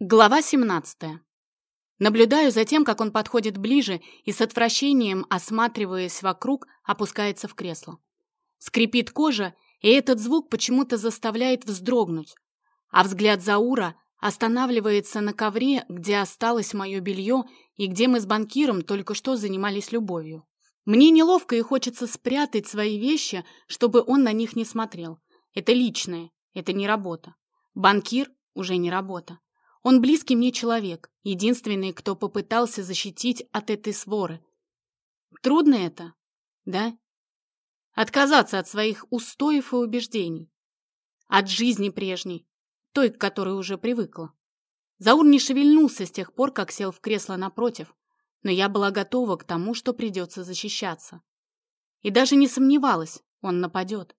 Глава 17. Наблюдаю за тем, как он подходит ближе и с отвращением, осматриваясь вокруг, опускается в кресло. Скрипит кожа, и этот звук почему-то заставляет вздрогнуть. А взгляд Заура останавливается на ковре, где осталось мое белье и где мы с банкиром только что занимались любовью. Мне неловко и хочется спрятать свои вещи, чтобы он на них не смотрел. Это личное, это не работа. Банкир уже не работа. Он близкий мне человек, единственный, кто попытался защитить от этой своры. Трудно это, да? Отказаться от своих устоев и убеждений. От жизни прежней, той, к которой уже привыкла. Заур не шевельнулся с тех пор, как сел в кресло напротив, но я была готова к тому, что придется защищаться. И даже не сомневалась, он нападет.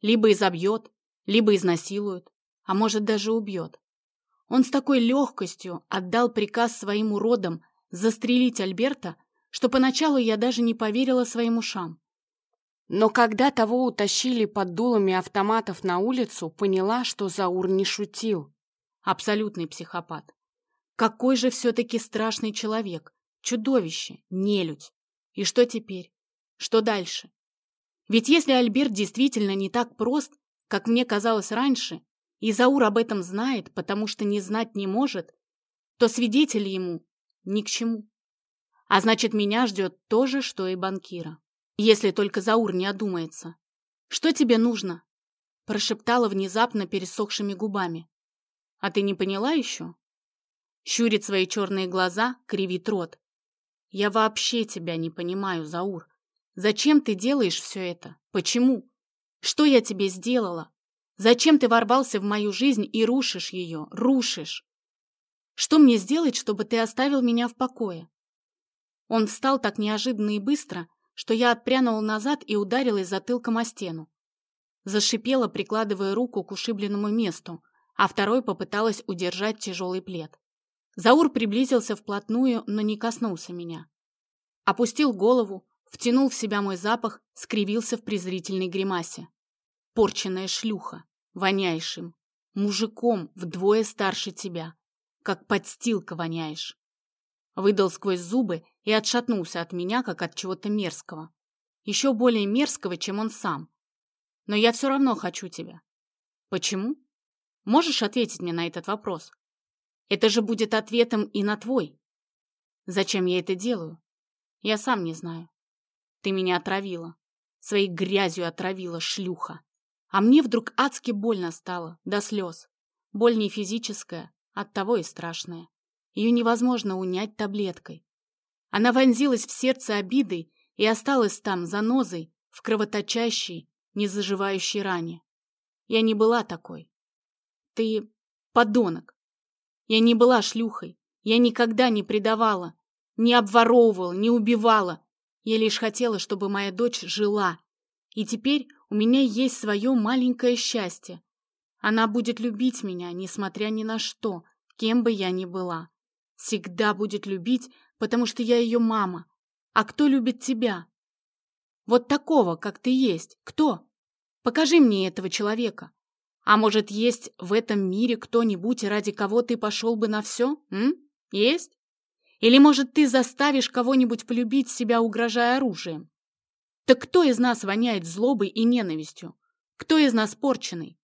Либо изобьет, либо изнасилует, а может даже убьет. Он с такой легкостью отдал приказ своим уродам застрелить Альберта, что поначалу я даже не поверила своим ушам. Но когда того утащили под дулами автоматов на улицу, поняла, что Заур не шутил. Абсолютный психопат. Какой же все-таки страшный человек. Чудовище, нелюдь. И что теперь? Что дальше? Ведь если Альберт действительно не так прост, как мне казалось раньше, и Заур об этом знает, потому что не знать не может, то свидетель ему ни к чему. А значит, меня ждет то же, что и банкира. Если только Заур не одумается. «Что тебе нужно?» Прошептала внезапно пересохшими губами. «А ты не поняла еще?» Щурит свои черные глаза, кривит рот. «Я вообще тебя не понимаю, Заур. Зачем ты делаешь все это? Почему? Что я тебе сделала? Зачем ты ворвался в мою жизнь и рушишь ее? Рушишь! Что мне сделать, чтобы ты оставил меня в покое? Он встал так неожиданно и быстро, что я отпрянула назад и ударилась затылком о стену. Зашипела, прикладывая руку к ушибленному месту, а второй попыталась удержать тяжелый плед. Заур приблизился вплотную, но не коснулся меня. Опустил голову, втянул в себя мой запах, скривился в презрительной гримасе. Порченная шлюха воняешь Мужиком вдвое старше тебя. Как подстилка воняешь. Выдал сквозь зубы и отшатнулся от меня, как от чего-то мерзкого. Еще более мерзкого, чем он сам. Но я все равно хочу тебя. Почему? Можешь ответить мне на этот вопрос? Это же будет ответом и на твой. Зачем я это делаю? Я сам не знаю. Ты меня отравила. Своей грязью отравила, шлюха. А мне вдруг адски больно стало, до слез. Боль не физическая, оттого и страшная. Ее невозможно унять таблеткой. Она вонзилась в сердце обидой и осталась там, занозой, в кровоточащей, незаживающей ране. Я не была такой. Ты подонок. Я не была шлюхой. Я никогда не предавала, не обворовывала, не убивала. Я лишь хотела, чтобы моя дочь жила. И теперь у меня есть свое маленькое счастье. Она будет любить меня, несмотря ни на что, кем бы я ни была. Всегда будет любить, потому что я ее мама. А кто любит тебя? Вот такого, как ты есть. Кто? Покажи мне этого человека. А может, есть в этом мире кто-нибудь, ради кого ты пошел бы на все? М? Есть? Или, может, ты заставишь кого-нибудь полюбить себя, угрожая оружием? Так кто из нас воняет злобой и ненавистью? Кто из нас порченый?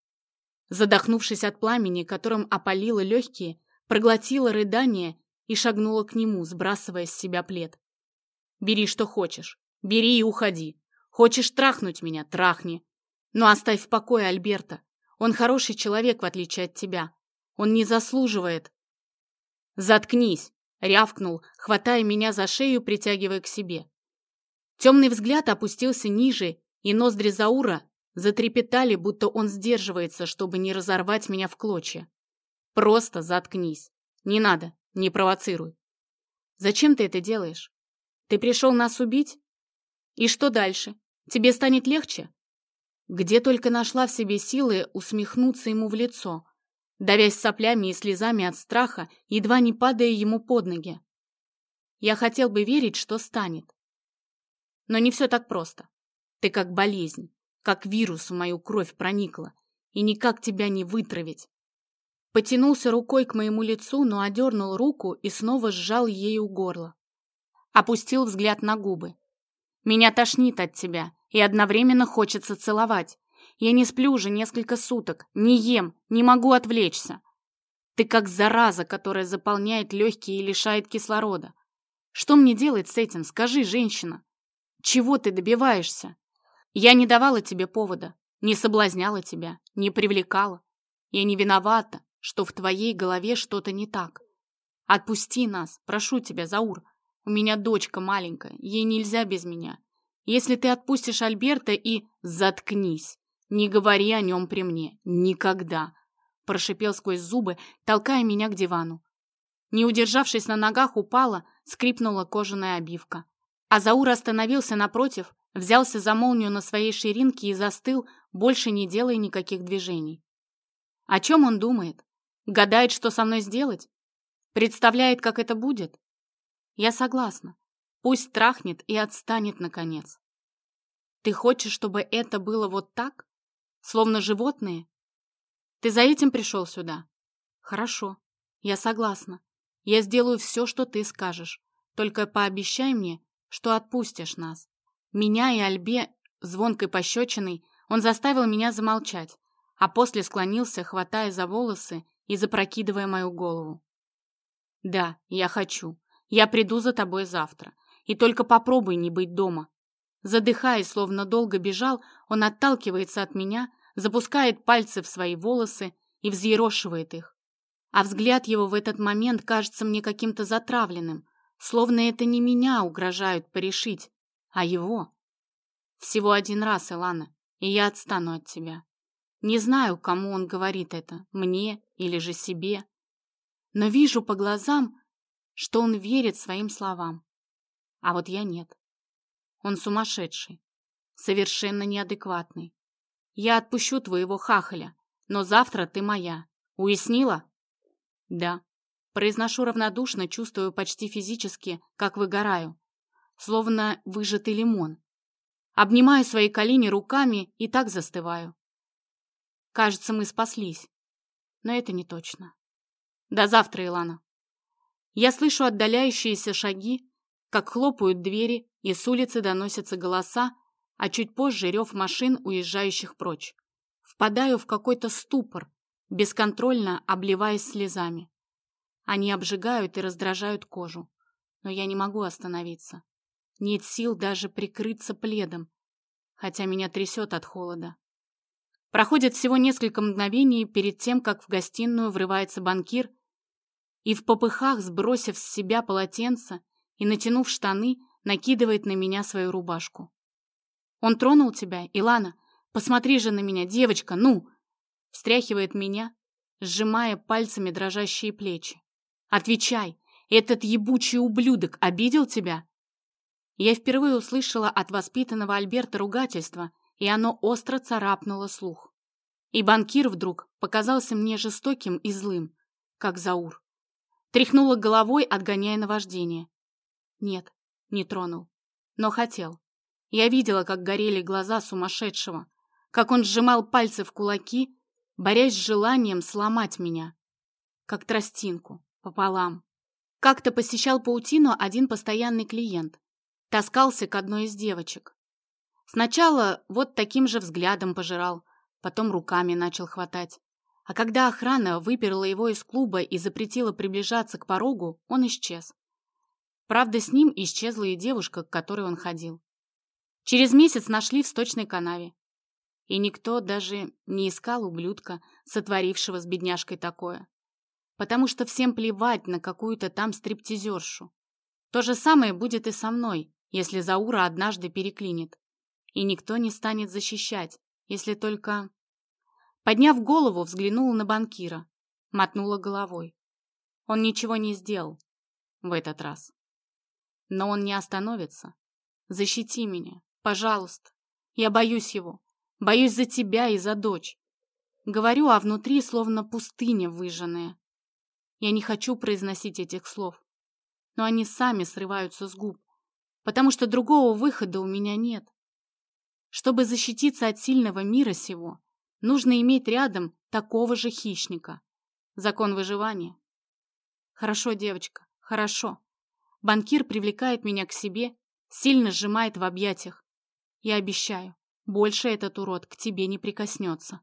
Задохнувшись от пламени, которым опалило легкие, проглотила рыдание и шагнула к нему, сбрасывая с себя плед. «Бери, что хочешь. Бери и уходи. Хочешь трахнуть меня? Трахни. Но оставь в покое Альберта. Он хороший человек, в отличие от тебя. Он не заслуживает». «Заткнись!» — рявкнул, хватая меня за шею, притягивая к себе. Темный взгляд опустился ниже, и ноздри Заура затрепетали, будто он сдерживается, чтобы не разорвать меня в клочья. Просто заткнись. Не надо, не провоцируй. Зачем ты это делаешь? Ты пришел нас убить? И что дальше? Тебе станет легче? Где только нашла в себе силы усмехнуться ему в лицо, давясь соплями и слезами от страха, едва не падая ему под ноги. Я хотел бы верить, что станет. Но не все так просто. Ты как болезнь, как вирус в мою кровь проникла, и никак тебя не вытравить. Потянулся рукой к моему лицу, но одернул руку и снова сжал ею горло. Опустил взгляд на губы. «Меня тошнит от тебя, и одновременно хочется целовать. Я не сплю уже несколько суток, не ем, не могу отвлечься. Ты как зараза, которая заполняет легкие и лишает кислорода. Что мне делать с этим, скажи, женщина? Чего ты добиваешься? Я не давала тебе повода, не соблазняла тебя, не привлекала. Я не виновата, что в твоей голове что-то не так. Отпусти нас, прошу тебя, Заур. У меня дочка маленькая, ей нельзя без меня. Если ты отпустишь Альберта и... Заткнись. Не говори о нем при мне. Никогда. Прошипел сквозь зубы, толкая меня к дивану. Не удержавшись на ногах, упала, скрипнула кожаная обивка. А Заур остановился напротив, взялся за молнию на своей ширинке и застыл, больше не делая никаких движений. О чем он думает? Гадает, что со мной сделать? Представляет, как это будет? Я согласна. Пусть трахнет и отстанет, наконец. Ты хочешь, чтобы это было вот так? Словно животные? Ты за этим пришел сюда? Хорошо, я согласна. Я сделаю все, что ты скажешь. Только пообещай мне, что отпустишь нас. Меня и Альбе звонкой пощечиной он заставил меня замолчать, а после склонился, хватая за волосы и запрокидывая мою голову. «Да, я хочу. Я приду за тобой завтра. И только попробуй не быть дома». Задыхаясь, словно долго бежал, он отталкивается от меня, запускает пальцы в свои волосы и взъерошивает их. А взгляд его в этот момент кажется мне каким-то затравленным, словно это не меня угрожают порешить, а его. Всего один раз, Илана, и я отстану от тебя. Не знаю, кому он говорит это, мне или же себе. Но вижу по глазам, что он верит своим словам. А вот я нет. Он сумасшедший, совершенно неадекватный. Я отпущу твоего хахаля, но завтра ты моя. Уяснила? Да. Произношу равнодушно, чувствую почти физически, как выгораю. Словно выжатый лимон. Обнимаю свои колени руками и так застываю. Кажется, мы спаслись. Но это не точно. До завтра, Илана. Я слышу отдаляющиеся шаги, как хлопают двери, и с улицы доносятся голоса, а чуть позже рев машин, уезжающих прочь. Впадаю в какой-то ступор, бесконтрольно обливаясь слезами. Они обжигают и раздражают кожу, но я не могу остановиться. Нет сил даже прикрыться пледом, хотя меня трясет от холода. Проходит всего несколько мгновений перед тем, как в гостиную врывается банкир и в попыхах, сбросив с себя полотенце и натянув штаны, накидывает на меня свою рубашку. «Он тронул тебя, Илана? Посмотри же на меня, девочка, ну!» Встряхивает меня, сжимая пальцами дрожащие плечи. «Отвечай, этот ебучий ублюдок обидел тебя?» Я впервые услышала от воспитанного Альберта ругательство — и оно остро царапнуло слух. И банкир вдруг показался мне жестоким и злым, как Заур. Тряхнула головой, отгоняя наваждение. Нет, не тронул, но хотел. Я видела, как горели глаза сумасшедшего, как он сжимал пальцы в кулаки, борясь с желанием сломать меня, как тростинку, пополам. Как-то посещал паутину один постоянный клиент. Таскался к одной из девочек. Сначала вот таким же взглядом пожирал, потом руками начал хватать. А когда охрана выперла его из клуба и запретила приближаться к порогу, он исчез. Правда, с ним исчезла и девушка, к которой он ходил. Через месяц нашли в сточной канаве. И никто даже не искал ублюдка, сотворившего с бедняжкой такое. Потому что всем плевать на какую-то там стриптизершу. То же самое будет и со мной, если Заура однажды переклинит и никто не станет защищать, если только... Подняв голову, взглянула на банкира, мотнула головой. Он ничего не сделал в этот раз. Но он не остановится. Защити меня, пожалуйста. Я боюсь его. Боюсь за тебя и за дочь. Говорю, а внутри словно пустыня выжженная. Я не хочу произносить этих слов, но они сами срываются с губ, потому что другого выхода у меня нет. Чтобы защититься от сильного мира сего, нужно иметь рядом такого же хищника. Закон выживания. Хорошо, девочка, хорошо. Банкир привлекает меня к себе, сильно сжимает в объятиях. Я обещаю, больше этот урод к тебе не прикоснется.